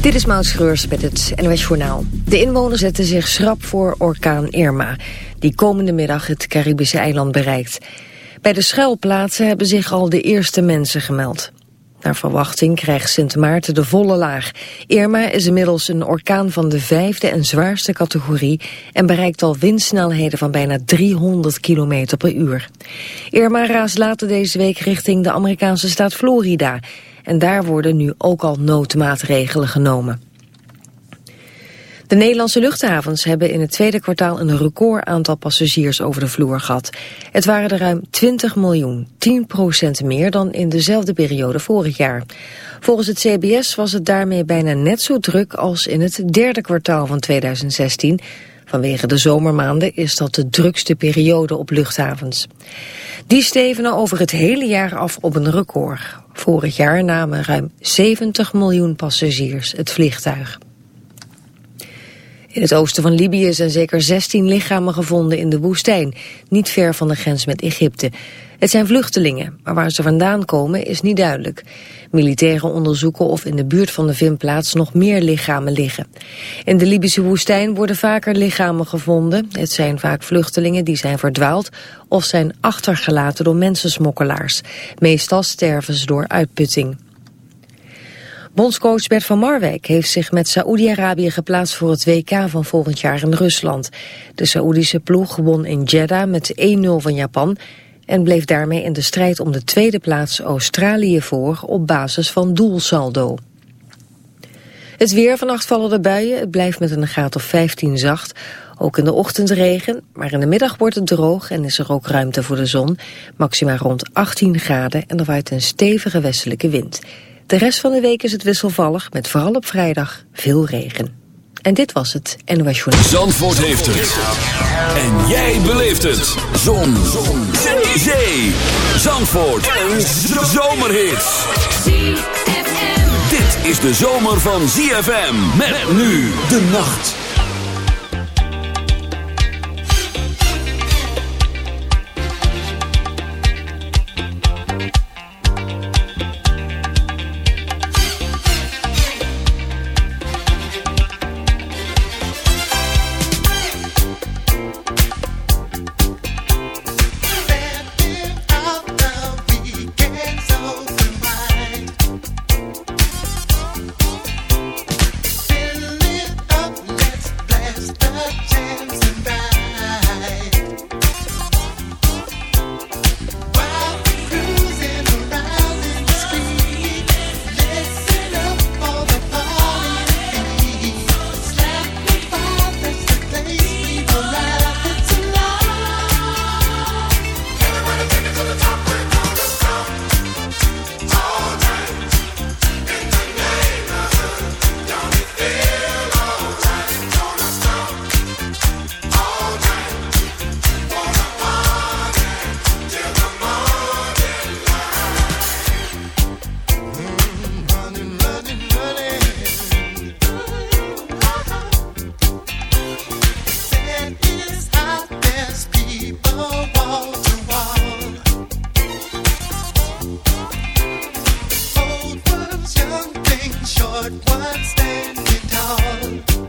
Dit is Maud Schreurs met het NOS Journaal. De inwoners zetten zich schrap voor orkaan Irma... die komende middag het Caribische eiland bereikt. Bij de schuilplaatsen hebben zich al de eerste mensen gemeld. Naar verwachting krijgt Sint Maarten de volle laag. Irma is inmiddels een orkaan van de vijfde en zwaarste categorie... en bereikt al windsnelheden van bijna 300 km per uur. Irma raast later deze week richting de Amerikaanse staat Florida... en daar worden nu ook al noodmaatregelen genomen. De Nederlandse luchthavens hebben in het tweede kwartaal een record aantal passagiers over de vloer gehad. Het waren er ruim 20 miljoen, 10% meer dan in dezelfde periode vorig jaar. Volgens het CBS was het daarmee bijna net zo druk als in het derde kwartaal van 2016. Vanwege de zomermaanden is dat de drukste periode op luchthavens. Die stevenen over het hele jaar af op een record. Vorig jaar namen ruim 70 miljoen passagiers het vliegtuig. In het oosten van Libië zijn zeker 16 lichamen gevonden in de woestijn, niet ver van de grens met Egypte. Het zijn vluchtelingen, maar waar ze vandaan komen is niet duidelijk. Militairen onderzoeken of in de buurt van de vindplaats nog meer lichamen liggen. In de Libische woestijn worden vaker lichamen gevonden. Het zijn vaak vluchtelingen die zijn verdwaald of zijn achtergelaten door mensensmokkelaars. Meestal sterven ze door uitputting. Bondscoach Bert van Marwijk heeft zich met Saoedi-Arabië geplaatst voor het WK van volgend jaar in Rusland. De Saoedische ploeg won in Jeddah met 1-0 van Japan en bleef daarmee in de strijd om de tweede plaats Australië voor op basis van doelsaldo. Het weer, vannacht vallen de buien, het blijft met een graad of 15 zacht. Ook in de ochtend regen, maar in de middag wordt het droog en is er ook ruimte voor de zon. Maxima rond 18 graden en er waait een stevige westelijke wind. De rest van de week is het wisselvallig, met vooral op vrijdag veel regen. En dit was het NOS Journal. Zandvoort heeft het. En jij beleeft het. Zon. Zon. Zee. Zandvoort. Een zomerhit. Dit is de zomer van ZFM. Met nu de nacht. short while standing tall.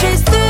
changes through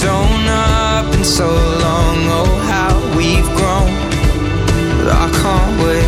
thrown up in so long. Oh, how we've grown. I can't wait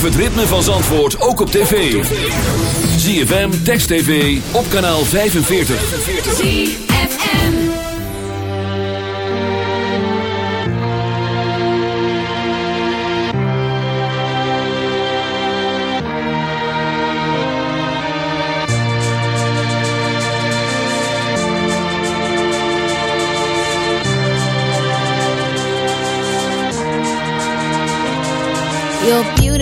Beleef het ritme van Zandvoort ook op tv. ZFM, Text TV, op kanaal 45. ZFM. You're beautiful,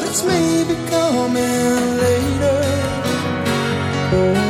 but it's maybe coming later. Oh.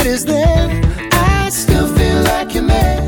it is there, I still feel like your man.